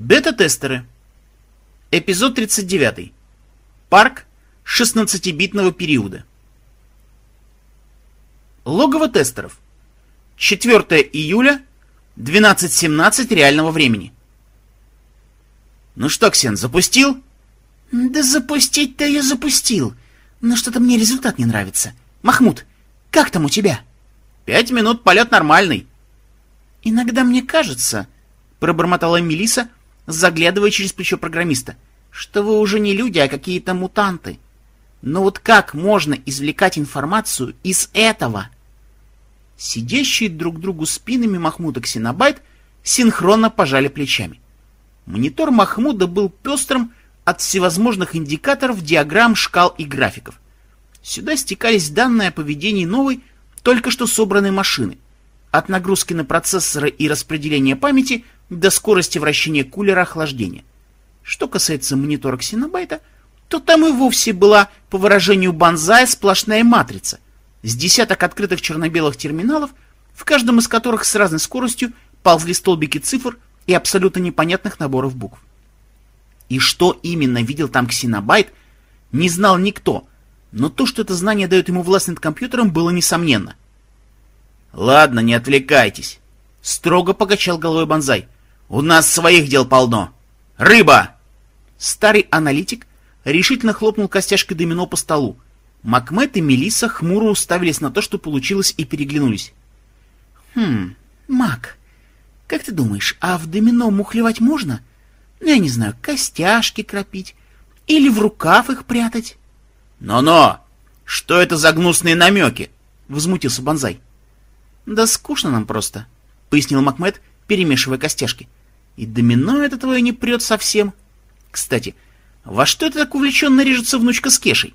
Бета-тестеры. Эпизод 39. Парк 16-битного периода. Логово тестеров. 4 июля, 12.17 реального времени. Ну что, Ксен, запустил? Да запустить-то я запустил. Но что-то мне результат не нравится. Махмуд, как там у тебя? Пять минут, полет нормальный. Иногда мне кажется, пробормотала Мелиса, заглядывая через плечо программиста, что вы уже не люди, а какие-то мутанты. Но вот как можно извлекать информацию из этого? Сидящие друг другу спинами Махмуд и Ксенобайт синхронно пожали плечами. Монитор Махмуда был пестрым от всевозможных индикаторов, диаграмм, шкал и графиков. Сюда стекались данные о поведении новой, только что собранной машины. От нагрузки на процессоры и распределения памяти до скорости вращения кулера охлаждения. Что касается монитора Ксенобайта, то там и вовсе была, по выражению Банзая, сплошная матрица, с десяток открытых черно-белых терминалов, в каждом из которых с разной скоростью ползли столбики цифр и абсолютно непонятных наборов букв. И что именно видел там Ксенобайт, не знал никто, но то, что это знание дает ему власть над компьютером, было несомненно. «Ладно, не отвлекайтесь», — строго покачал головой Банзай. «У нас своих дел полно. Рыба!» Старый аналитик решительно хлопнул костяшкой домино по столу. Макмет и Мелисса хмуро уставились на то, что получилось, и переглянулись. «Хм, Мак, как ты думаешь, а в домино мухлевать можно? Ну, я не знаю, костяшки кропить или в рукав их прятать?» «Но-но! Что это за гнусные намеки?» — возмутился Банзай. «Да скучно нам просто», — пояснил Макмед, перемешивая костяшки. «И домино это твое не прет совсем. Кстати, во что это так увлеченно режется внучка с Кешей?»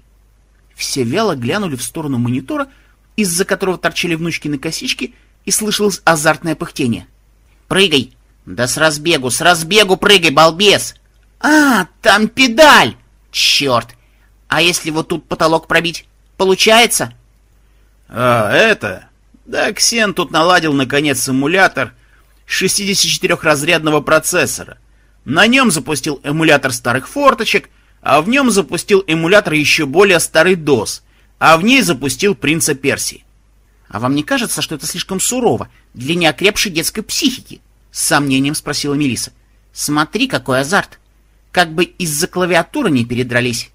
Все вяло глянули в сторону монитора, из-за которого торчали внучкины косички, и слышалось азартное пыхтение. «Прыгай! Да с разбегу, с разбегу прыгай, балбес!» «А, там педаль! Черт! А если вот тут потолок пробить, получается?» «А, это...» Да, Ксен тут наладил, наконец, симулятор 64-разрядного процессора. На нем запустил эмулятор старых форточек, а в нем запустил эмулятор еще более старый DOS, а в ней запустил принца Персии. «А вам не кажется, что это слишком сурово для неокрепшей детской психики?» — с сомнением спросила Мелиса. «Смотри, какой азарт! Как бы из-за клавиатуры не передрались!»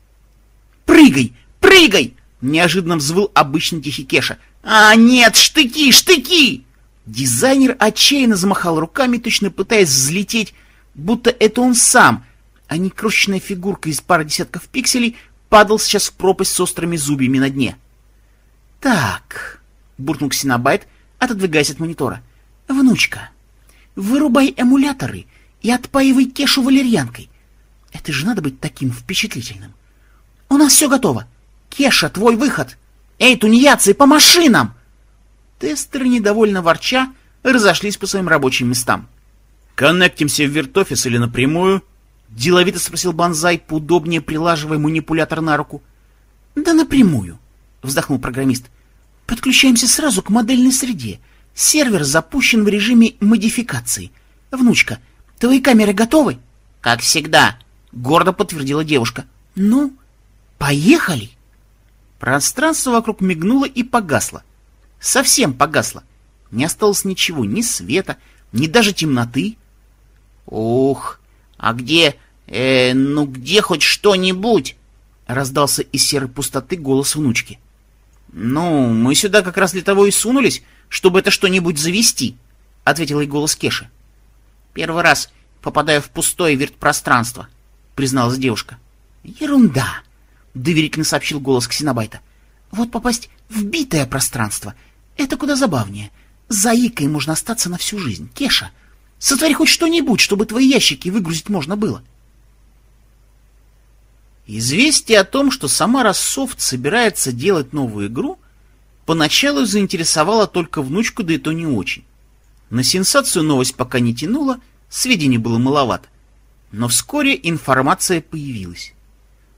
«Прыгай! Прыгай!» — неожиданно взвыл обычный тихий Кеша — «А, нет, штыки, штыки!» Дизайнер отчаянно замахал руками, точно пытаясь взлететь, будто это он сам, а не крошечная фигурка из пары десятков пикселей, падал сейчас в пропасть с острыми зубьями на дне. «Так», — буркнул Ксенобайт, отодвигаясь от монитора, — «внучка, вырубай эмуляторы и отпаивай Кешу валерьянкой. Это же надо быть таким впечатлительным. У нас все готово. Кеша, твой выход!» «Эй, тунеядцы, по машинам!» Тестеры, недовольно ворча, разошлись по своим рабочим местам. «Коннектимся в виртофис или напрямую?» — деловито спросил Банзай, поудобнее прилаживая манипулятор на руку. «Да напрямую», — вздохнул программист. «Подключаемся сразу к модельной среде. Сервер запущен в режиме модификации. Внучка, твои камеры готовы?» «Как всегда», — гордо подтвердила девушка. «Ну, поехали!» Пространство вокруг мигнуло и погасло. Совсем погасло. Не осталось ничего, ни света, ни даже темноты. «Ух, а где... Э, ну где хоть что-нибудь?» Раздался из серой пустоты голос внучки. «Ну, мы сюда как раз для того и сунулись, чтобы это что-нибудь завести», — ответил ей голос Кеши. «Первый раз попадаю в пустое вирт-пространство», — призналась девушка. «Ерунда!» — доверительно сообщил голос Ксенобайта. «Вот попасть в битое пространство — это куда забавнее. Заикой можно остаться на всю жизнь. Кеша, сотвори хоть что-нибудь, чтобы твои ящики выгрузить можно было». Известие о том, что сама Рассофт собирается делать новую игру, поначалу заинтересовало только внучку, да и то не очень. На сенсацию новость пока не тянула, сведений было маловато. Но вскоре информация появилась.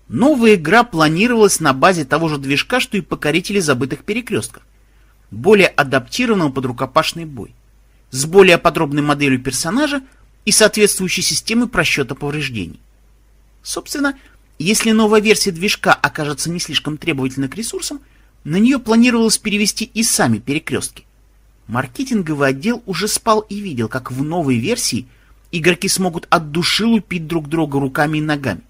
Новая игра планировалась на базе того же движка, что и покорители забытых перекрестков, более адаптированного под рукопашный бой, с более подробной моделью персонажа и соответствующей системы просчета повреждений. Собственно, если новая версия движка окажется не слишком требовательна к ресурсам, на нее планировалось перевести и сами перекрестки. Маркетинговый отдел уже спал и видел, как в новой версии игроки смогут от души лупить друг друга руками и ногами.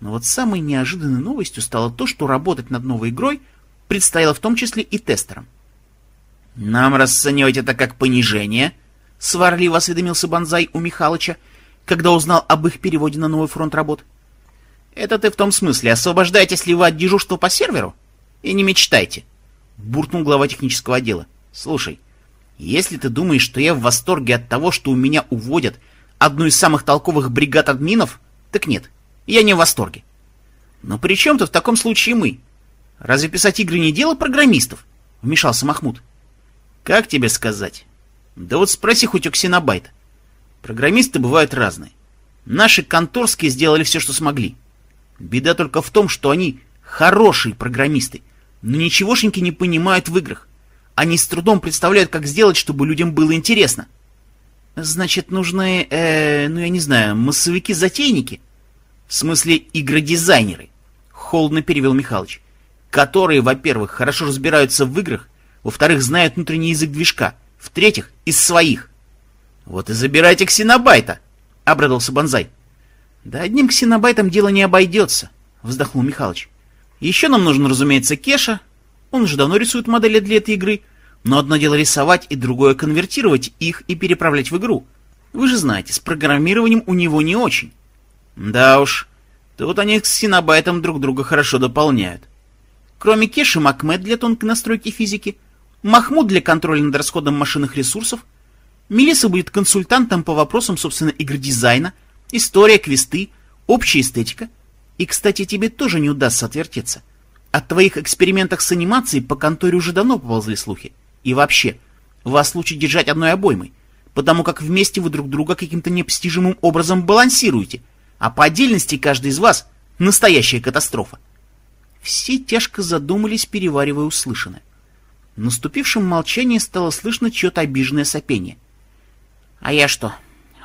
Но вот самой неожиданной новостью стало то, что работать над новой игрой предстояло в том числе и тестерам. «Нам расценивать это как понижение?» — сварливо осведомился Бонзай у Михалыча, когда узнал об их переводе на новый фронт работ. «Это ты в том смысле, освобождаетесь ли вы от дежурства по серверу? И не мечтайте!» — буркнул глава технического отдела. «Слушай, если ты думаешь, что я в восторге от того, что у меня уводят одну из самых толковых бригад админов, так нет, я не в восторге. Но при чем-то в таком случае мы? Разве писать игры не дело программистов? Вмешался Махмуд. Как тебе сказать? Да вот спроси хоть у Ксенобайта. Программисты бывают разные. Наши конторские сделали все, что смогли. Беда только в том, что они хорошие программисты, но ничегошеньки не понимают в играх. Они с трудом представляют, как сделать, чтобы людям было интересно. Значит, нужны, э, ну я не знаю, массовики-затейники? В смысле, игродизайнеры, холодно перевел Михалыч, которые, во-первых, хорошо разбираются в играх, во-вторых, знают внутренний язык движка, в-третьих, из своих. Вот и забирайте ксенобайта, обрадовался Бонзай. Да одним ксенобайтом дело не обойдется, вздохнул Михалыч. Еще нам нужен, разумеется, Кеша. Он уже давно рисует модели для этой игры. Но одно дело рисовать, и другое конвертировать их и переправлять в игру. Вы же знаете, с программированием у него не очень. Да уж, тут они с Синабайтом друг друга хорошо дополняют. Кроме Кеши Макмед для тонкой настройки физики, Махмуд для контроля над расходом машинных ресурсов, Мелиса будет консультантом по вопросам, собственно, игр дизайна, история, квесты, общая эстетика. И, кстати, тебе тоже не удастся отвертеться. От твоих экспериментах с анимацией по конторе уже давно поползли слухи. И вообще, вас лучше держать одной обоймой, потому как вместе вы друг друга каким-то непостижимым образом балансируете, а по отдельности каждый из вас — настоящая катастрофа. Все тяжко задумались, переваривая услышанное. В наступившем молчании стало слышно чье-то обиженное сопение. — А я что,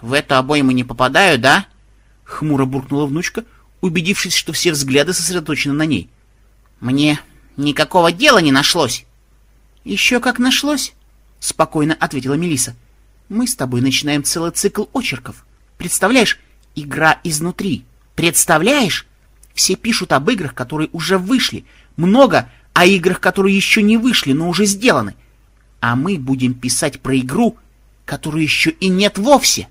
в эту обойму не попадаю, да? — хмуро буркнула внучка, убедившись, что все взгляды сосредоточены на ней. — Мне никакого дела не нашлось. «Еще как нашлось», — спокойно ответила Мелиса. «Мы с тобой начинаем целый цикл очерков. Представляешь, игра изнутри. Представляешь? Все пишут об играх, которые уже вышли. Много о играх, которые еще не вышли, но уже сделаны. А мы будем писать про игру, которую еще и нет вовсе».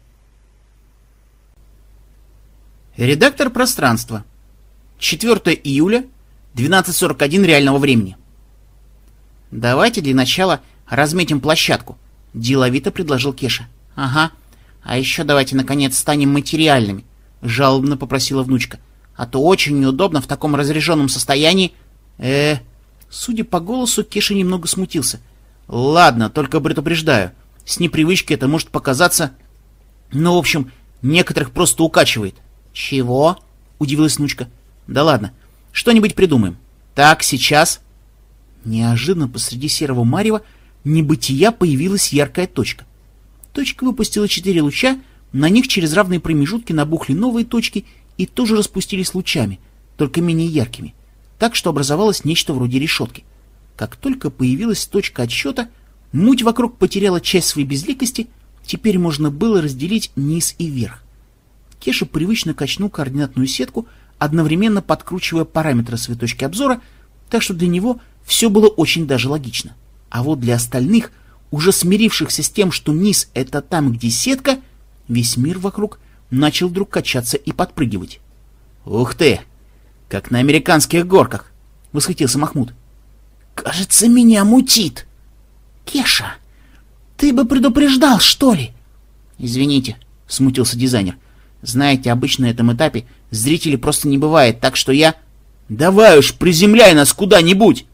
Редактор пространства. 4 июля, 12.41 реального времени. «Давайте для начала разметим площадку», — деловито предложил Кеша. «Ага. А еще давайте, наконец, станем материальными», — жалобно попросила внучка. «А то очень неудобно в таком разряженном состоянии...» э Судя по голосу, Кеша немного смутился. «Ладно, только предупреждаю. С непривычки это может показаться... Ну, в общем, некоторых просто укачивает». «Чего?» — удивилась внучка. «Да ладно. Что-нибудь придумаем. Так, сейчас...» Неожиданно посреди серого марева небытия появилась яркая точка. Точка выпустила четыре луча, на них через равные промежутки набухли новые точки и тоже распустились лучами, только менее яркими, так что образовалось нечто вроде решетки. Как только появилась точка отсчета, муть вокруг потеряла часть своей безликости, теперь можно было разделить низ и верх. Кеша привычно качнул координатную сетку, одновременно подкручивая параметры своей точки обзора, так что для него — все было очень даже логично. А вот для остальных, уже смирившихся с тем, что низ — это там, где сетка, весь мир вокруг начал вдруг качаться и подпрыгивать. «Ух ты! Как на американских горках!» — восхитился Махмуд. «Кажется, меня мутит!» «Кеша, ты бы предупреждал, что ли?» «Извините», — смутился дизайнер. «Знаете, обычно на этом этапе зрителей просто не бывает, так что я...» «Давай уж, приземляй нас куда-нибудь!»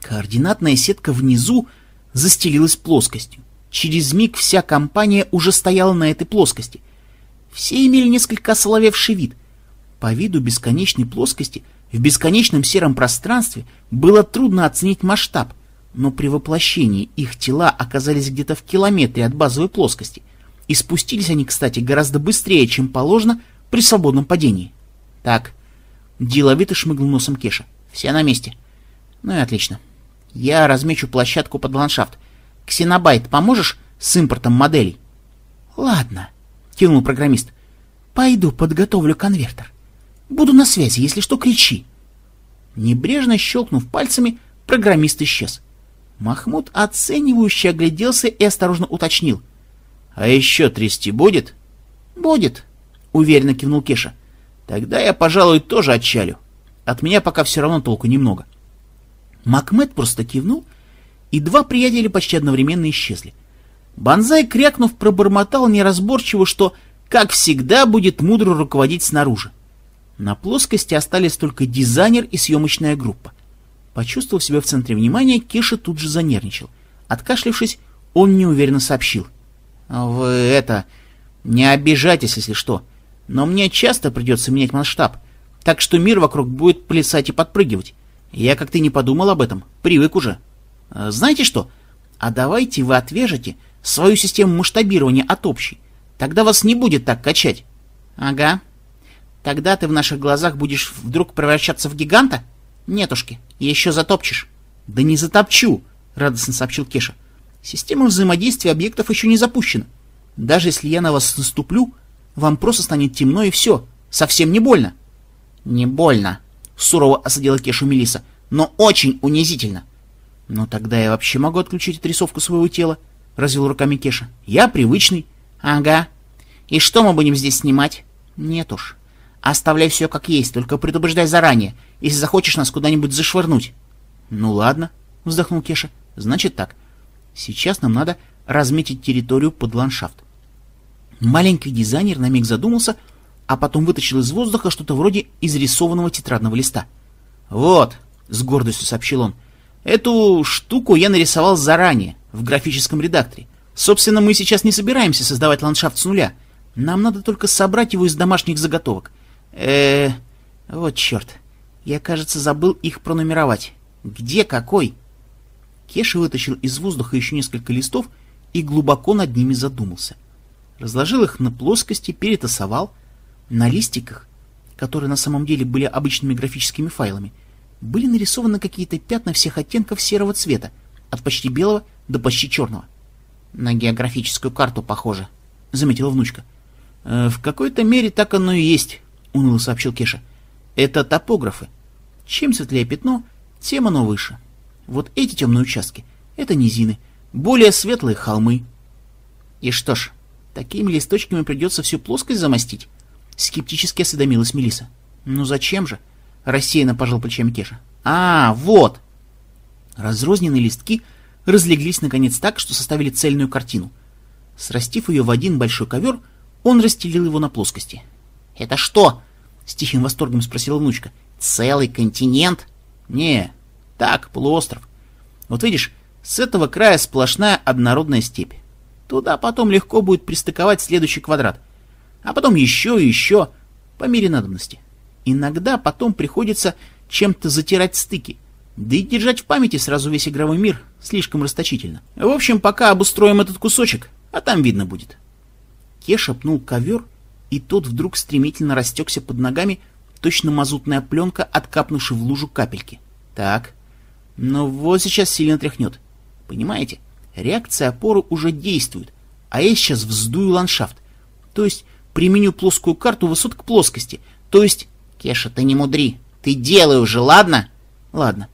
Координатная сетка внизу застелилась плоскостью. Через миг вся компания уже стояла на этой плоскости. Все имели несколько осоловевший вид. По виду бесконечной плоскости в бесконечном сером пространстве было трудно оценить масштаб, но при воплощении их тела оказались где-то в километре от базовой плоскости. И спустились они, кстати, гораздо быстрее, чем положено при свободном падении. Так, деловито шмыгнул носом Кеша. Все на месте. Ну и отлично. Я размечу площадку под ландшафт. Ксенобайт, поможешь с импортом моделей? Ладно, кивнул программист. Пойду подготовлю конвертер. Буду на связи, если что, кричи. Небрежно щелкнув пальцами, программист исчез. Махмуд оценивающе огляделся и осторожно уточнил. — А еще трясти будет? — Будет, — уверенно кивнул Кеша. — Тогда я, пожалуй, тоже отчалю. От меня пока все равно толку немного. Макмед просто кивнул, и два приятеля почти одновременно исчезли. Бонзай, крякнув, пробормотал неразборчиво, что, как всегда, будет мудро руководить снаружи. На плоскости остались только дизайнер и съемочная группа. Почувствовав себя в центре внимания, Кеша тут же занервничал. Откашлившись, он неуверенно сообщил. «Вы это... не обижайтесь, если что. Но мне часто придется менять масштаб, так что мир вокруг будет плясать и подпрыгивать. Я как-то не подумал об этом, привык уже. А знаете что? А давайте вы отвяжете свою систему масштабирования от общей. Тогда вас не будет так качать. Ага. Тогда ты в наших глазах будешь вдруг превращаться в гиганта? Нетушки, еще затопчешь. Да не затопчу, радостно сообщил Кеша. Система взаимодействия объектов еще не запущена. Даже если я на вас наступлю, вам просто станет темно и все. Совсем не больно. Не больно, сурово осадила Кешу Мелиса, но очень унизительно. Ну тогда я вообще могу отключить отрисовку своего тела, развел руками Кеша. Я привычный. Ага. И что мы будем здесь снимать? Нет уж. Оставляй все как есть, только предупреждай заранее, если захочешь нас куда-нибудь зашвырнуть. Ну ладно, вздохнул Кеша. Значит так. Сейчас нам надо разметить территорию под ландшафт. Маленький дизайнер на миг задумался, а потом вытащил из воздуха что-то вроде изрисованного тетрадного листа. «Вот», — с гордостью сообщил он, — «эту штуку я нарисовал заранее, в графическом редакторе. Собственно, мы сейчас не собираемся создавать ландшафт с нуля. Нам надо только собрать его из домашних заготовок. Э Вот черт. Я, кажется, забыл их пронумеровать. Где какой?» Кеша вытащил из воздуха еще несколько листов и глубоко над ними задумался. Разложил их на плоскости, перетасовал, на листиках, которые на самом деле были обычными графическими файлами, были нарисованы какие-то пятна всех оттенков серого цвета, от почти белого до почти черного. «На географическую карту похоже», — заметила внучка. «Э, «В какой-то мере так оно и есть», — уныло сообщил Кеша. «Это топографы. Чем светлее пятно, тем оно выше. Вот эти темные участки — это низины, более светлые холмы». «И что ж, такими листочками придется всю плоскость замостить?» Скептически осведомилась Мелиса. Ну зачем же? Рассеянно пожал плечами Кеша. А, вот! Разрозненные листки разлеглись наконец так, что составили цельную картину. Срастив ее в один большой ковер, он расстелил его на плоскости. «Это что?» — с тихим восторгом спросила внучка. «Целый континент?» «Не, так, полуостров. Вот видишь, с этого края сплошная однородная степь. Туда потом легко будет пристыковать следующий квадрат а потом еще и еще, по мере надобности. Иногда потом приходится чем-то затирать стыки, да и держать в памяти сразу весь игровой мир слишком расточительно. В общем, пока обустроим этот кусочек, а там видно будет. Кеша пнул ковер, и тот вдруг стремительно растекся под ногами, точно мазутная пленка, откапнувши в лужу капельки. Так, но ну вот сейчас сильно тряхнет. Понимаете, реакция опоры уже действует, а я сейчас вздую ландшафт. То есть применю плоскую карту высот к плоскости. То есть... Кеша, ты не мудри. Ты делай уже, ладно? Ладно.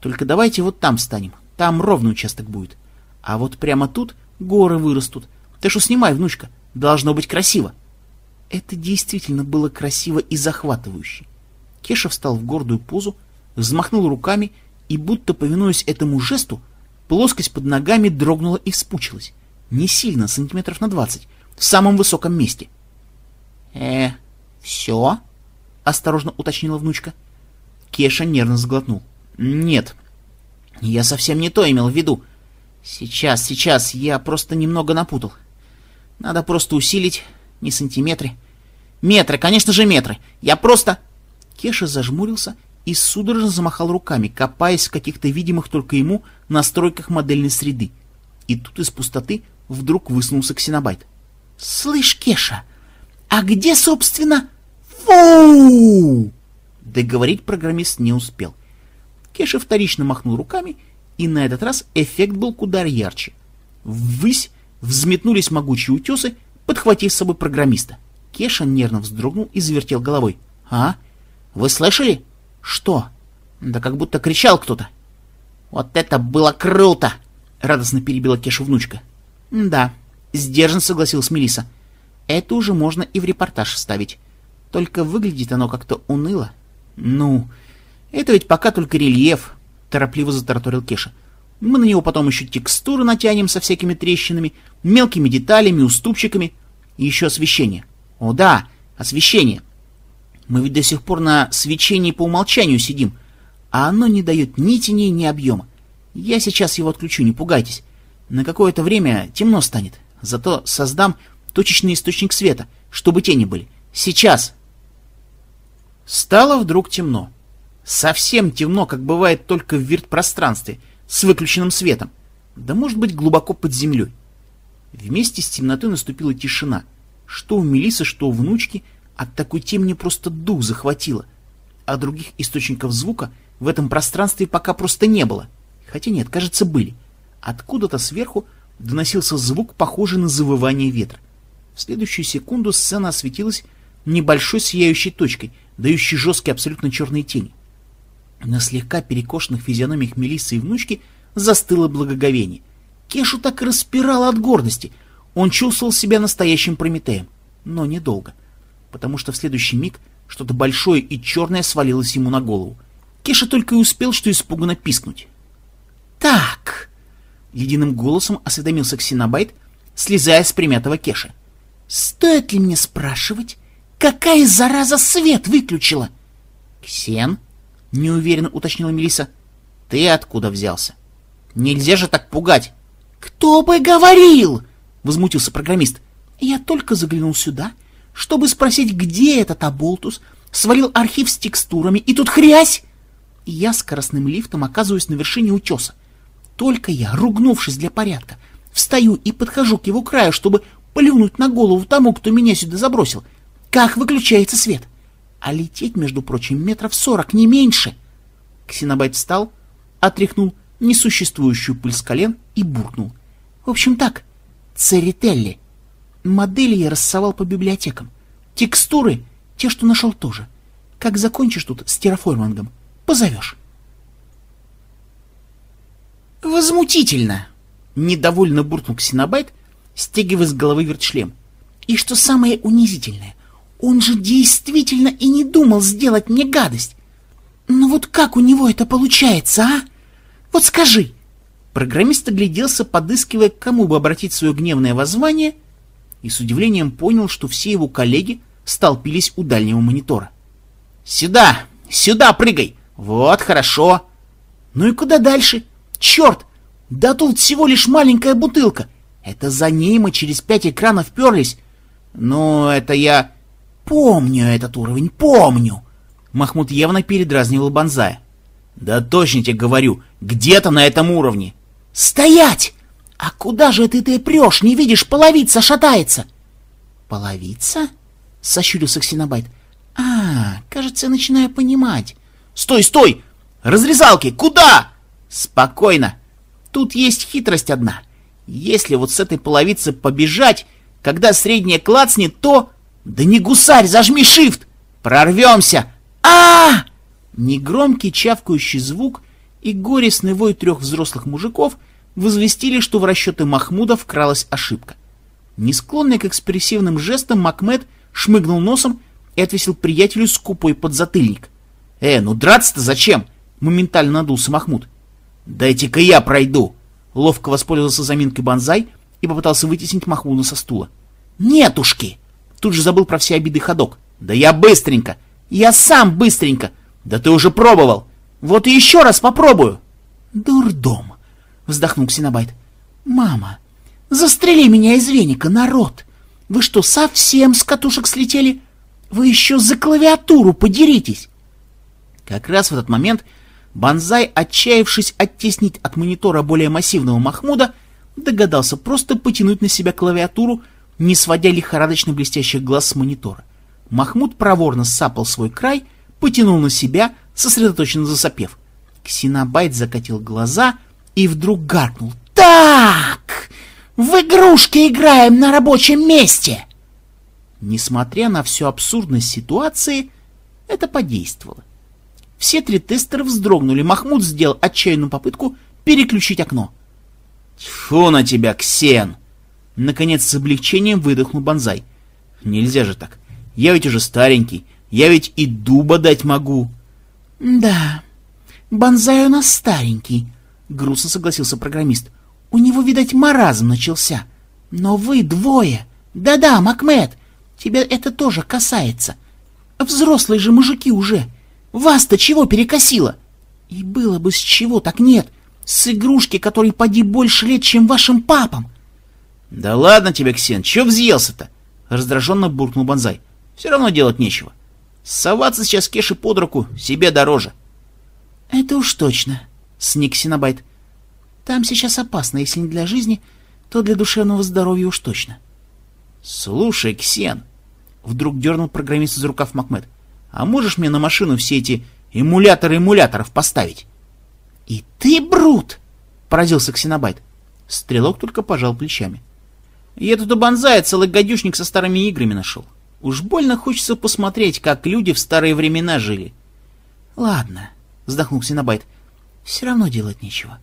Только давайте вот там станем. Там ровный участок будет. А вот прямо тут горы вырастут. Ты что, снимай, внучка. Должно быть красиво. Это действительно было красиво и захватывающе. Кеша встал в гордую позу, взмахнул руками, и, будто повинуясь этому жесту, плоскость под ногами дрогнула и вспучилась. Не сильно, сантиметров на двадцать, в самом высоком месте — «Э, все?» — осторожно уточнила внучка. Кеша нервно сглотнул. «Нет, я совсем не то имел в виду. Сейчас, сейчас, я просто немного напутал. Надо просто усилить, не сантиметры. Метры, конечно же метры. Я просто...» Кеша зажмурился и судорожно замахал руками, копаясь в каких-то видимых только ему настройках модельной среды. И тут из пустоты вдруг высунулся ксенобайт. Слышь, Кеша, а где, собственно... Фу! Договорить программист не успел. Кеша вторично махнул руками, и на этот раз эффект был куда ярче. Ввысь взметнулись могучие утесы, подхватив с собой программиста. Кеша нервно вздрогнул и завертел головой. «А? Вы слышали? Что? Да как будто кричал кто-то». «Вот это было круто!» — радостно перебила Кеша внучка. «Да», — сдержанно согласилась Мелиса. «Это уже можно и в репортаж вставить. Только выглядит оно как-то уныло». «Ну, это ведь пока только рельеф», — торопливо затараторил Кеша. «Мы на него потом еще текстуры натянем со всякими трещинами, мелкими деталями, уступчиками и еще освещение. О да, освещение. Мы ведь до сих пор на свечении по умолчанию сидим, а оно не дает ни теней, ни объема. Я сейчас его отключу, не пугайтесь. На какое-то время темно станет, зато создам точечный источник света, чтобы тени были. Сейчас. Стало вдруг темно. Совсем темно, как бывает только в вирт-пространстве, с выключенным светом. Да может быть глубоко под землей. Вместе с темнотой наступила тишина. Что у Мелисы, что у внучки, от такой темни просто дух захватило. А других источников звука в этом пространстве пока просто не было. Хотя нет, кажется, были. Откуда-то сверху доносился звук, похожий на завывание ветра. В следующую секунду сцена осветилась небольшой сияющей точкой, дающей жесткие абсолютно черные тени. На слегка перекошенных физиономиях Мелиссы и внучки застыло благоговение. Кешу так и распирало от гордости. Он чувствовал себя настоящим Прометеем. Но недолго. Потому что в следующий миг что-то большое и черное свалилось ему на голову. Кеша только и успел, что испуганно пискнуть. «Так!» — ледяным голосом осведомился Ксенобайт, слезая с примятого Кеша. «Стоит ли мне спрашивать, какая зараза свет выключила?» «Ксен?» — неуверенно уточнила Мелиса. «Ты откуда взялся? Нельзя же так пугать!» «Кто бы говорил!» — возмутился программист. «Я только заглянул сюда, чтобы спросить, где этот оболтус, свалил архив с текстурами, и тут хрясь!» Я скоростным лифтом оказываюсь на вершине утеса. Только я, ругнувшись для порядка, встаю и подхожу к его краю, чтобы плюнуть на голову тому, кто меня сюда забросил. Как выключается свет? А лететь, между прочим, метров сорок, не меньше. Ксенобайт встал, отряхнул несуществующую пыль с колен и буркнул. В общем так, Церетелли. Модели я рассовал по библиотекам. Текстуры, те, что нашел тоже. Как закончишь тут с терраформингом, позовешь. «Возмутительно!» — недовольно буркнул Ксенобайт, стягивая с головы вертшлем. «И что самое унизительное, он же действительно и не думал сделать мне гадость. Ну вот как у него это получается, а? Вот скажи!» Программист огляделся, подыскивая, к кому бы обратить свое гневное воззвание, и с удивлением понял, что все его коллеги столпились у дальнего монитора. «Сюда! Сюда прыгай! Вот, хорошо!» «Ну и куда дальше?» Черт! Да тут всего лишь маленькая бутылка. Это за ней мы через пять экранов перлись. Но это я... Помню этот уровень, помню. Махмуд явно передразнивал Бонзая. Да точно тебе говорю, где-то на этом уровне. Стоять! А куда же ты ты прешь? Не видишь, половица шатается. Половица? Сощурился Ксенобайт. А, кажется, я начинаю понимать. Стой, стой! Разрезалки, куда? Спокойно. Тут есть хитрость одна. Если вот с этой половицы побежать, когда средняя клацнет, то... Да не гусарь, зажми shift! Прорвемся! а, -а, -а Негромкий чавкающий звук и горестный вой трех взрослых мужиков возвестили, что в расчеты Махмуда вкралась ошибка. Не склонный к экспрессивным жестам, Макмед шмыгнул носом и отвесил приятелю скупой подзатыльник. «Э, ну драться-то зачем?» — моментально надулся Махмуд. «Дайте-ка я пройду!» Ловко воспользовался заминкой Бонзай и попытался вытеснить Махмуда со стула. «Нетушки!» Тут же забыл про все обиды ходок. «Да я быстренько! Я сам быстренько! Да ты уже пробовал! Вот и еще раз попробую!» «Дурдом!» — вздохнул Ксенобайт. «Мама, застрели меня из веника, народ! Вы что, совсем с катушек слетели? Вы еще за клавиатуру подеритесь!» Как раз в этот момент Банзай, отчаявшись оттеснить от монитора более массивного Махмуда, догадался просто потянуть на себя клавиатуру, не сводя лихорадочно блестящих глаз с монитора. Махмуд проворно сапал свой край, потянул на себя, сосредоточенно засопев. Ксенобайт закатил глаза и вдруг гаркнул. «Так! В игрушки играем на рабочем месте!» Несмотря на всю абсурдность ситуации, это подействовало. Все три тестера вздрогнули. Махмуд сделал отчаянную попытку переключить окно. «Тьфу на тебя, Ксен!» Наконец с облегчением выдохнул Бонзай. «Нельзя же так. Я ведь уже старенький. Я ведь и дуба дать могу». «Да, Бонзай у нас старенький», — грустно согласился программист. «У него, видать, маразм начался. Но вы двое. Да-да, Макмед, тебя это тоже касается. Взрослые же мужики уже. Вас-то чего перекосило? И было бы с чего, так нет. С игрушки, которой поди больше лет, чем вашим папам. — Да ладно тебе, Ксен, чё взъелся-то? — раздраженно буркнул Бонзай. — Все равно делать нечего. Соваться сейчас Кеши под руку себе дороже. — Это уж точно, — сник Синабайт. — Там сейчас опасно, если не для жизни, то для душевного здоровья уж точно. — Слушай, Ксен, — вдруг дернул программист из рукав Макмед, — а можешь мне на машину все эти эмуляторы эмуляторов поставить? — И ты, Брут! — поразился Ксенобайт. Стрелок только пожал плечами. — Я тут у Бонзая целый гадюшник со старыми играми нашел. Уж больно хочется посмотреть, как люди в старые времена жили. — Ладно, — вздохнул Ксенобайт, — все равно делать нечего.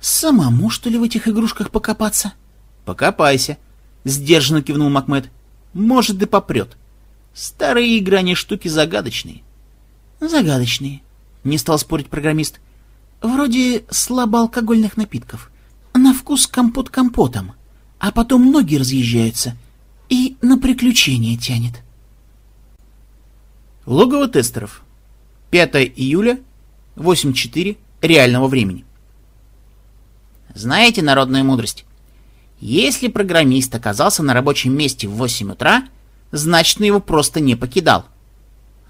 Самому, что ли, в этих игрушках покопаться? — Покопайся, — сдержанно кивнул Макмед. — Может, и попрет. — Старые игры, они штуки загадочные. Загадочные, не стал спорить программист. Вроде слабоалкогольных напитков. На вкус компот компотом. А потом ноги разъезжаются. И на приключения тянет. Логово тестеров. 5 июля, 8.4 реального времени. Знаете народную мудрость? Если программист оказался на рабочем месте в 8 утра, значит, его просто не покидал.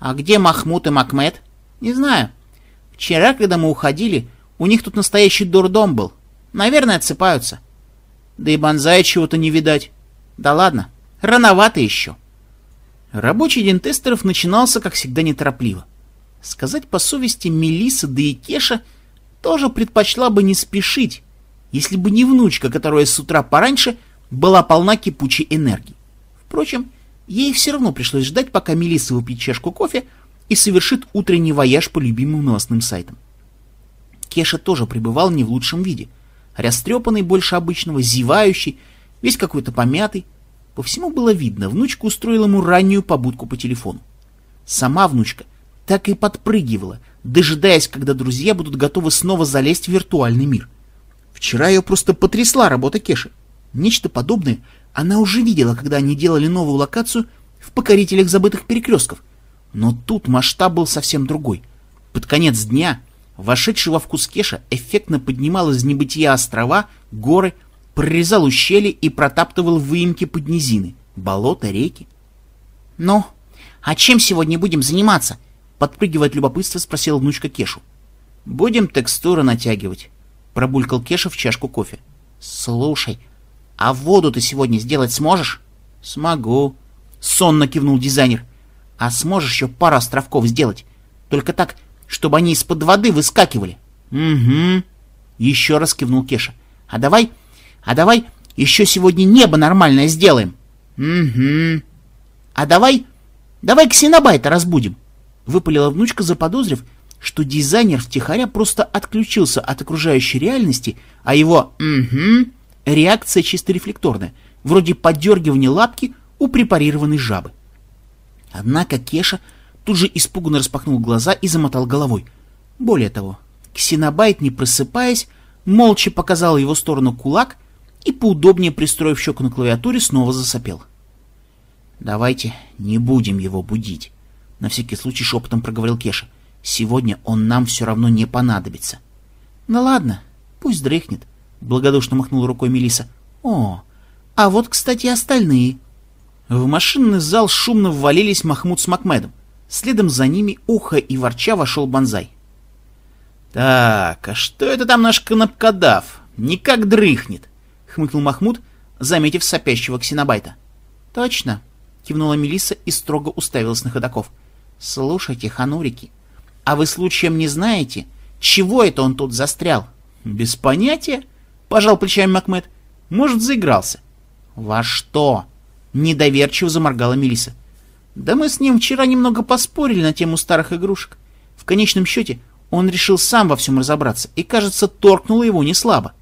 А где Махмуд и Макмед? Не знаю. Вчера, когда мы уходили, у них тут настоящий дурдом был. Наверное, отсыпаются. Да и Бонзая чего-то не видать. Да ладно, рановато еще. Рабочий день тестеров начинался, как всегда, неторопливо. Сказать по совести, Мелиса, да и Кеша тоже предпочла бы не спешить, если бы не внучка, которая с утра пораньше была полна кипучей энергии. Впрочем, Ей все равно пришлось ждать, пока Мелисса выпьет чашку кофе и совершит утренний вояж по любимым новостным сайтам. Кеша тоже пребывал не в лучшем виде. Растрепанный больше обычного, зевающий, весь какой-то помятый. По всему было видно, внучка устроила ему раннюю побудку по телефону. Сама внучка так и подпрыгивала, дожидаясь, когда друзья будут готовы снова залезть в виртуальный мир. Вчера ее просто потрясла работа Кеши. Нечто подобное она уже видела, когда они делали новую локацию в «Покорителях забытых перекрестков». Но тут масштаб был совсем другой. Под конец дня, вошедший во вкус Кеша, эффектно поднимал из небытия острова, горы, прорезал ущелья и протаптывал выемки под низины, болота, реки. — Ну, а чем сегодня будем заниматься? — подпрыгивая от любопытства, спросила внучка Кешу. — Будем текстуры натягивать, — пробулькал Кеша в чашку кофе. — Слушай, а воду ты сегодня сделать сможешь? Смогу. Сонно кивнул дизайнер. А сможешь еще пару островков сделать? Только так, чтобы они из-под воды выскакивали. Угу. Еще раз кивнул Кеша. А давай, а давай еще сегодня небо нормальное сделаем. Угу. А давай, давай ксенобайта разбудим. Выпалила внучка, заподозрив, что дизайнер втихаря просто отключился от окружающей реальности, а его «угу» Реакция чисто рефлекторная, вроде подергивания лапки у препарированной жабы. Однако Кеша тут же испуганно распахнул глаза и замотал головой. Более того, Ксенобайт, не просыпаясь, молча показал его сторону кулак и, поудобнее пристроив щеку на клавиатуре, снова засопел. «Давайте не будем его будить», — на всякий случай шепотом проговорил Кеша. «Сегодня он нам все равно не понадобится». «Ну ладно, пусть дрыхнет», — благодушно махнул рукой Мелиса. О, а вот, кстати, остальные. В машинный зал шумно ввалились Махмуд с Макмедом. Следом за ними, ухо и ворча, вошел Бонзай. «Так, а что это там наш Конопкадав? Никак дрыхнет!» — хмыкнул Махмуд, заметив сопящего ксенобайта. Точно, кивнула Мелисса и строго уставилась на ходаков. Слушайте, ханурики, а вы случаем не знаете, чего это он тут застрял? Без понятия, пожал плечами Макмед. Может, заигрался. Во что? Недоверчиво заморгала Мелисса. Да мы с ним вчера немного поспорили на тему старых игрушек. В конечном счете он решил сам во всем разобраться, и, кажется, торкнуло его не слабо. —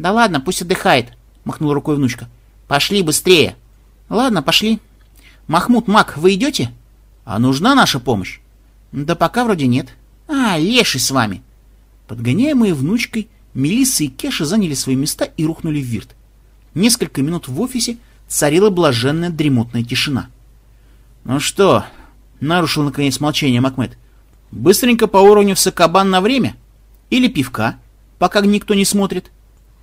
Да ладно, пусть отдыхает, — махнула рукой внучка. — Пошли быстрее. — Ладно, пошли. Махмуд, Мак, вы идете? — А нужна наша помощь? — Да пока вроде нет. — А, леший с вами. Подгоняемые внучкой, Мелисса и Кеша заняли свои места и рухнули в вирт. Несколько минут в офисе царила блаженная дремотная тишина. — Ну что, — нарушил наконец молчание Макмед, — быстренько по уровню в Сакабан на время? Или пивка, пока никто не смотрит? —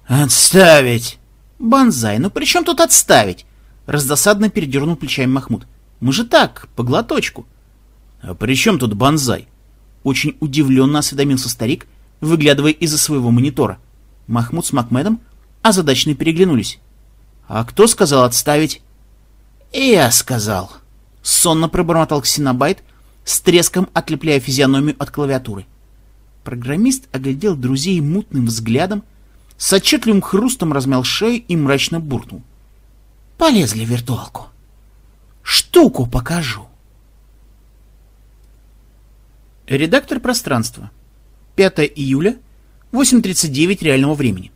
Отставить! — Банзай, ну при чем тут отставить? — раздосадно передернул плечами Махмуд. — Мы же так, по глоточку. — А при чем тут банзай? — очень удивленно осведомился старик, выглядывая из-за своего монитора. Махмуд с Макмедом озадаченно переглянулись. «А кто сказал отставить?» «Я сказал», — сонно пробормотал Ксенобайт, с треском отлепляя физиономию от клавиатуры. Программист оглядел друзей мутным взглядом, с отчетливым хрустом размял шею и мрачно буркнул. «Полезли в виртуалку. Штуку покажу». Редактор пространства. 5 июля, 8.39 реального времени.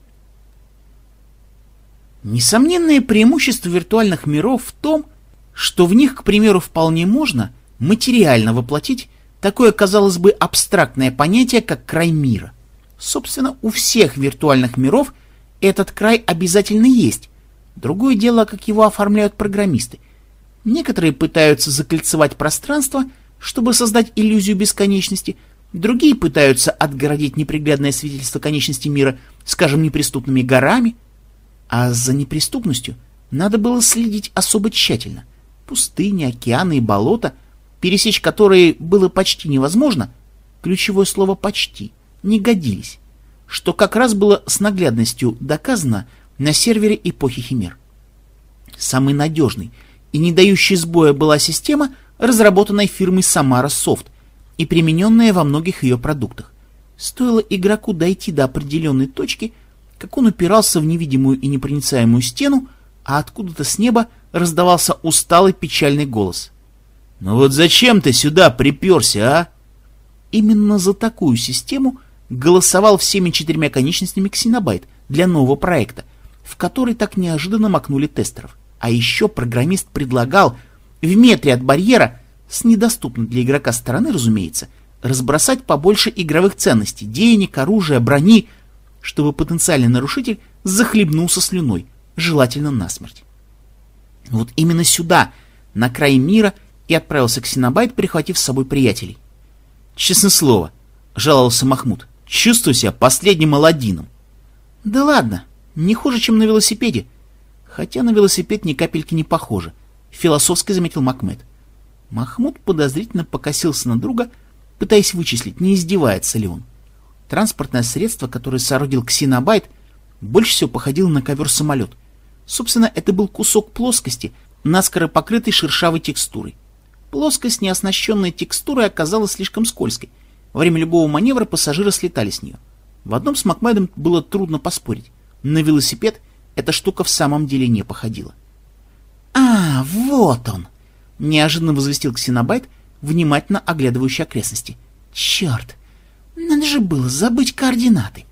Несомненное преимущество виртуальных миров в том, что в них, к примеру, вполне можно материально воплотить такое, казалось бы, абстрактное понятие, как край мира. Собственно, у всех виртуальных миров этот край обязательно есть. Другое дело, как его оформляют программисты. Некоторые пытаются закольцевать пространство, чтобы создать иллюзию бесконечности, другие пытаются отгородить неприглядное свидетельство конечности мира, скажем, неприступными горами – а за неприступностью надо было следить особо тщательно. Пустыни, океаны и болота, пересечь которые было почти невозможно, ключевое слово «почти», не годились, что как раз было с наглядностью доказано на сервере эпохи Химер. Самый надежный и не дающий сбоя была система, разработанная фирмой Samara Soft и примененная во многих ее продуктах. Стоило игроку дойти до определенной точки, как он упирался в невидимую и непроницаемую стену, а откуда-то с неба раздавался усталый печальный голос. «Ну вот зачем ты сюда приперся, а?» Именно за такую систему голосовал всеми четырьмя конечностями Ксенобайт для нового проекта, в который так неожиданно макнули тестеров. А еще программист предлагал в метре от барьера, с недоступной для игрока стороны, разумеется, разбросать побольше игровых ценностей, денег, оружия, брони, чтобы потенциальный нарушитель захлебнулся слюной, желательно насмерть. Вот именно сюда, на край мира, и отправился Ксенобайт, прихватив с собой приятелей. «Честное слово», — жаловался Махмуд, — «чувствую себя последним Аладдином». «Да ладно, не хуже, чем на велосипеде. Хотя на велосипед ни капельки не похоже», — философски заметил Макмед. Махмуд подозрительно покосился на друга, пытаясь вычислить, не издевается ли он. Транспортное средство, которое соорудил Ксенобайт, больше всего походило на ковер-самолет. Собственно, это был кусок плоскости, наскоро покрытый шершавой текстурой. Плоскость, не оснащенная текстурой, оказалась слишком скользкой. Во время любого маневра пассажиры слетали с нее. В одном с Макмедом было трудно поспорить. На велосипед эта штука в самом деле не походила. «А, вот он!» — неожиданно возвестил Ксенобайт, внимательно оглядывающий окрестности. «Черт! Надо же было забыть координаты.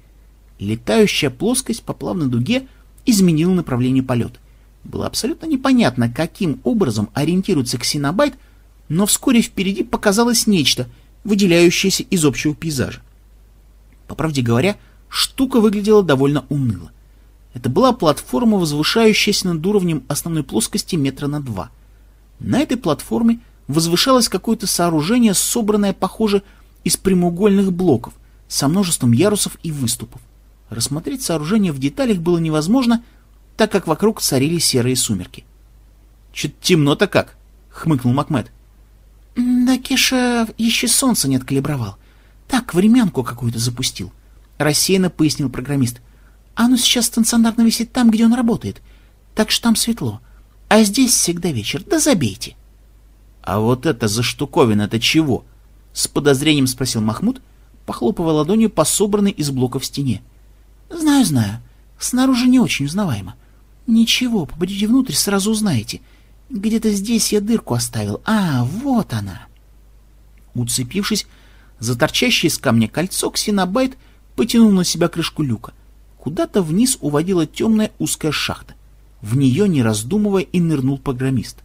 Летающая плоскость по плавной дуге изменила направление полета. Было абсолютно непонятно, каким образом ориентируется ксенобайт, но вскоре впереди показалось нечто, выделяющееся из общего пейзажа. По правде говоря, штука выглядела довольно уныло. Это была платформа, возвышающаяся над уровнем основной плоскости метра на два. На этой платформе возвышалось какое-то сооружение, собранное, похоже, из прямоугольных блоков со множеством ярусов и выступов. Рассмотреть сооружение в деталях было невозможно, так как вокруг царили серые сумерки. — Чё-то темно-то как, — хмыкнул Макмед. — Да Кеша еще солнце не откалибровал. Так, времянку какую-то запустил, — рассеянно пояснил программист. — Оно сейчас стационарно висит там, где он работает, так что там светло. А здесь всегда вечер, да забейте. — А вот это за штуковина это чего? — с подозрением спросил Махмуд, похлопывая ладонью по собранной из блоков стене. — Знаю, знаю. Снаружи не очень узнаваемо. Ничего, попадите внутрь, сразу узнаете. Где-то здесь я дырку оставил. А, вот она. Уцепившись за торчащее из камня кольцо, Ксенобайт потянул на себя крышку люка. Куда-то вниз уводила темная узкая шахта. В нее, не раздумывая, и нырнул программист.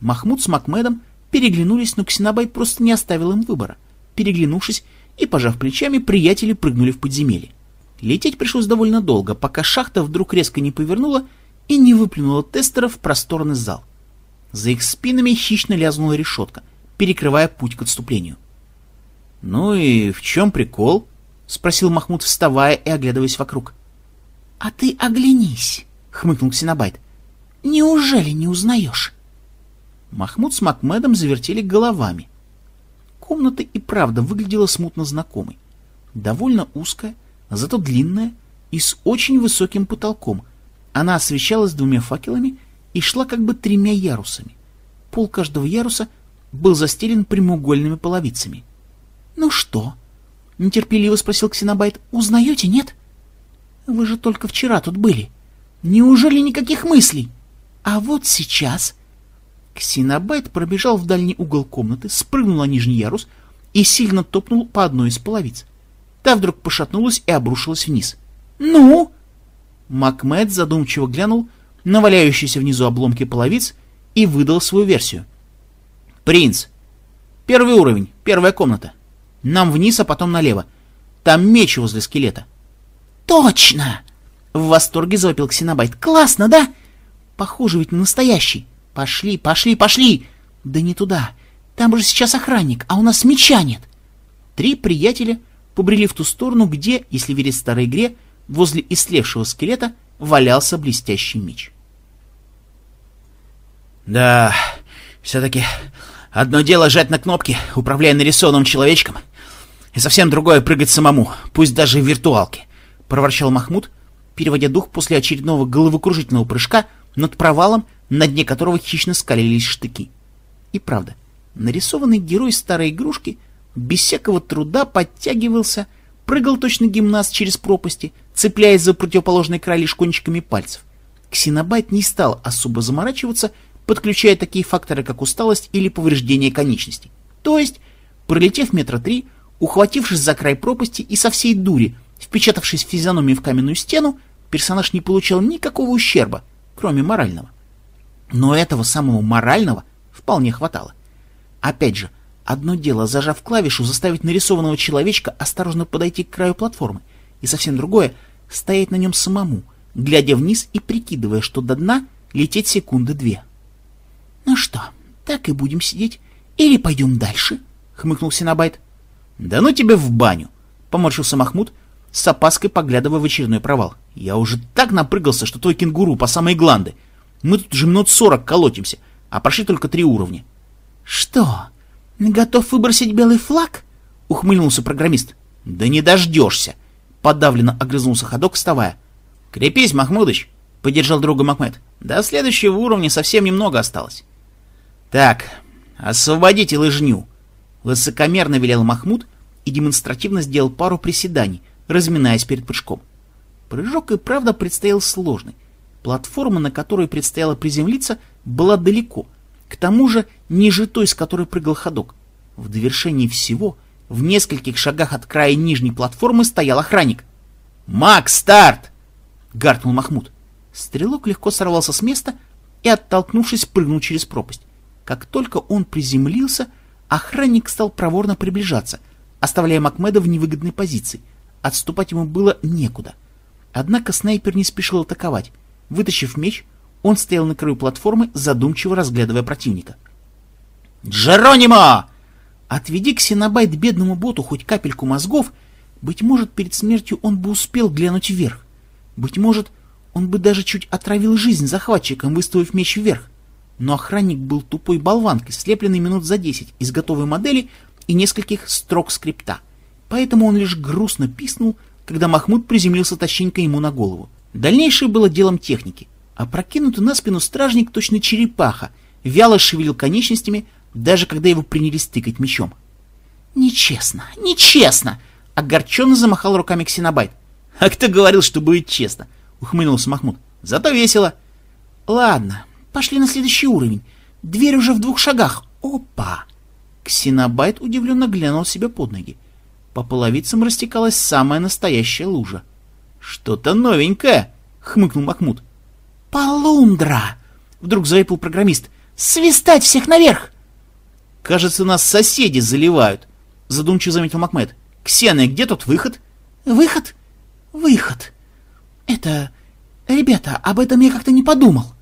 Махмуд с Макмедом переглянулись, но Ксенобайт просто не оставил им выбора. Переглянувшись и пожав плечами, приятели прыгнули в подземелье. Лететь пришлось довольно долго, пока шахта вдруг резко не повернула и не выплюнула тестера в просторный зал. За их спинами хищно лязгнула решетка, перекрывая путь к отступлению. — Ну и в чем прикол? — спросил Махмуд, вставая и оглядываясь вокруг. — А ты оглянись, — хмыкнул Ксенобайт. — Неужели не узнаешь? Махмуд с Макмедом завертели головами. Комната и правда выглядела смутно знакомой. Довольно узкая, зато длинная и с очень высоким потолком. Она освещалась двумя факелами и шла как бы тремя ярусами. Пол каждого яруса был застелен прямоугольными половицами. — Ну что? — нетерпеливо спросил Ксенобайт. — Узнаете, нет? — Вы же только вчера тут были. Неужели никаких мыслей? А вот сейчас... Ксенобайт пробежал в дальний угол комнаты, спрыгнул на нижний ярус и сильно топнул по одной из половиц. Та вдруг пошатнулась и обрушилась вниз. «Ну?» Макмед задумчиво глянул на валяющиеся внизу обломки половиц и выдал свою версию. «Принц! Первый уровень, первая комната. Нам вниз, а потом налево. Там меч возле скелета». «Точно!» — в восторге завопил Ксенобайт. «Классно, да? Похоже ведь на настоящий. Пошли, пошли, пошли!» «Да не туда. Там же сейчас охранник, а у нас меча нет». Три приятеля побрели в ту сторону, где, если верить старой игре, возле истлевшего скелета валялся блестящий меч. Да, все-таки одно дело жать на кнопки, управляя нарисованным человечком, и совсем другое прыгать самому, пусть даже в виртуалке, — проворчал Махмуд, переводя дух после очередного головокружительного прыжка над провалом, на дне которого хищно скалились штыки. И правда, нарисованный герой старой игрушки без всякого труда подтягивался, прыгал точно гимнаст через пропасти, цепляясь за противоположный край лишь кончиками пальцев. Ксенобайт не стал особо заморачиваться, подключая такие факторы, как усталость или повреждение конечностей. То есть, пролетев метра три, ухватившись за край пропасти и со всей дури, впечатавшись физиономией в каменную стену, персонаж не получал никакого ущерба, кроме морального. Но этого самого морального вполне хватало. Опять же, одно дело, зажав клавишу, заставить нарисованного человечка осторожно подойти к краю платформы, и совсем другое — стоять на нем самому, глядя вниз и прикидывая, что до дна лететь секунды две. «Ну что, так и будем сидеть? Или пойдем дальше?» — хмыкнул Синабайт. «Да ну тебе в баню!» — поморщился Махмуд, с опаской поглядывая в очередной провал. «Я уже так напрыгался, что твой кенгуру по самой гланды. Мы тут уже минут сорок колотимся, а прошли только три уровня». «Что, готов выбросить белый флаг?» — ухмыльнулся программист. «Да не дождешься!» — подавленно огрызнулся ходок, вставая. «Крепись, Махмудыч!» — поддержал друга Махмед. «До следующего уровня совсем немного осталось». «Так, освободите лыжню!» Высокомерно велел Махмуд и демонстративно сделал пару приседаний, разминаясь перед прыжком. Прыжок и правда предстоял сложный. Платформа, на которой предстояло приземлиться, была далеко, к тому же ниже той, с которой прыгал ходок. В довершении всего, в нескольких шагах от края нижней платформы стоял охранник. «Макс, старт!» — гаркнул Махмуд. Стрелок легко сорвался с места и, оттолкнувшись, прыгнул через пропасть. Как только он приземлился, охранник стал проворно приближаться, оставляя Макмеда в невыгодной позиции. Отступать ему было некуда. Однако снайпер не спешил атаковать. Вытащив меч, он стоял на краю платформы, задумчиво разглядывая противника. «Джеронимо!» Отведи ксенобайт бедному боту хоть капельку мозгов, быть может, перед смертью он бы успел глянуть вверх. Быть может, он бы даже чуть отравил жизнь захватчикам, выставив меч вверх но охранник был тупой болванкой, слепленной минут за десять из готовой модели и нескольких строк скрипта. Поэтому он лишь грустно писнул, когда Махмуд приземлился тащенько ему на голову. Дальнейшее было делом техники. Опрокинутый на спину стражник, точно черепаха, вяло шевелил конечностями, даже когда его принялись тыкать мечом. «Нечестно, нечестно!» — огорченно замахал руками Ксенобайт. «А кто говорил, что будет честно?» — ухмыльнулся Махмуд. «Зато весело». «Ладно, пошли на следующий уровень. Дверь уже в двух шагах. Опа!» Ксенобайт удивленно глянул себе под ноги. По половицам растекалась самая настоящая лужа. «Что-то новенькое!» — хмыкнул Махмуд. «Полундра!» — вдруг заипал программист. «Свистать всех наверх!» «Кажется, нас соседи заливают», — задумчиво заметил Макмед. «Ксения, где тут выход?» «Выход? Выход. Это... Ребята, об этом я как-то не подумал».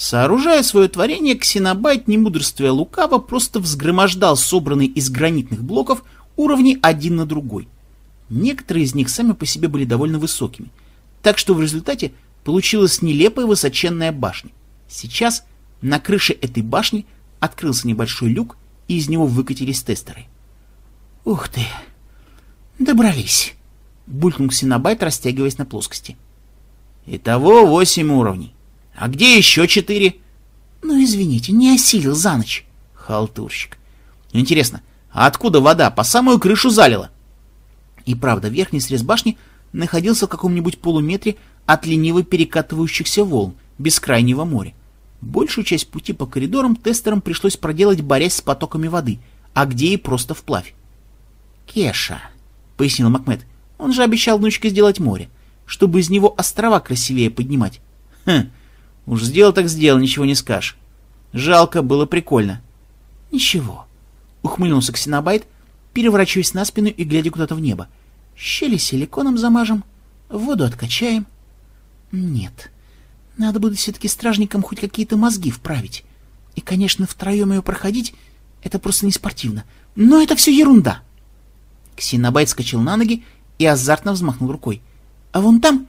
Сооружая свое творение, Ксенобайт, не мудрствуя лукаво, просто взгромождал собранные из гранитных блоков уровни один на другой. Некоторые из них сами по себе были довольно высокими, так что в результате получилась нелепая высоченная башня. Сейчас на крыше этой башни открылся небольшой люк, и из него выкатились тестеры. «Ух ты! Добрались!» — булькнул Ксенобайт, растягиваясь на плоскости. «Итого восемь уровней. А где еще четыре?» «Ну, извините, не осилил за ночь». Халтурщик. Интересно, а откуда вода по самую крышу залила? И правда, верхний срез башни находился в каком-нибудь полуметре от лениво перекатывающихся волн бескрайнего моря. Большую часть пути по коридорам тестерам пришлось проделать, борясь с потоками воды, а где и просто вплавь. «Кеша», — пояснил Макмед, — «он же обещал внучке сделать море, чтобы из него острова красивее поднимать». «Хм, уж сделал так сделал, ничего не скажешь. Жалко, было прикольно». «Ничего», — ухмыльнулся Ксенобайт, переворачиваясь на спину и глядя куда-то в небо. «Щели силиконом замажем, воду откачаем». «Нет, надо будет все-таки стражникам хоть какие-то мозги вправить. И, конечно, втроем ее проходить — это просто не спортивно. Но это все ерунда. Ксенобайт скачал на ноги и азартно взмахнул рукой. А вон там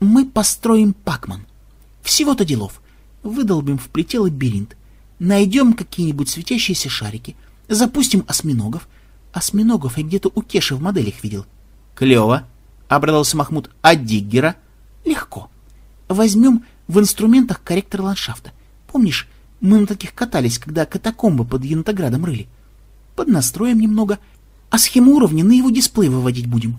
мы построим пакман. Всего-то делов. Выдолбим в плите лабиринт. Найдем какие-нибудь светящиеся шарики. Запустим осьминогов. Осьминогов я где-то у Кеши в моделях видел. Клево, — обрадовался Махмуд. А Диггера? Легко. Возьмем в инструментах корректор ландшафта. Помнишь, мы на таких катались, когда катакомбы под Янтоградом рыли? Поднастроим немного, а схему уровня на его дисплей выводить будем.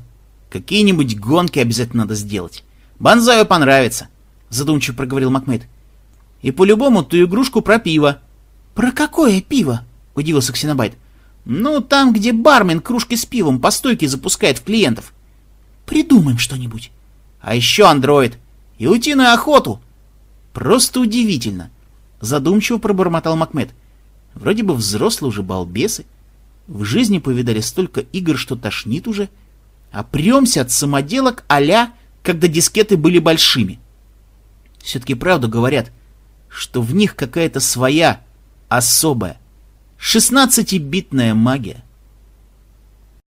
Какие-нибудь гонки обязательно надо сделать. Банзаю понравится, задумчиво проговорил Макмед. И по-любому ту игрушку про пиво. Про какое пиво? Удивился Ксенобайт. Ну, там, где бармен кружкой с пивом по стойке запускает в клиентов. Придумаем что-нибудь. А еще андроид. И уйти на охоту. Просто удивительно. Задумчиво пробормотал Макмед. Вроде бы взрослые уже балбесы. В жизни повидали столько игр, что тошнит уже. А премся от самоделок а когда дискеты были большими. Все-таки правду говорят, что в них какая-то своя, особая, шестнадцатибитная магия.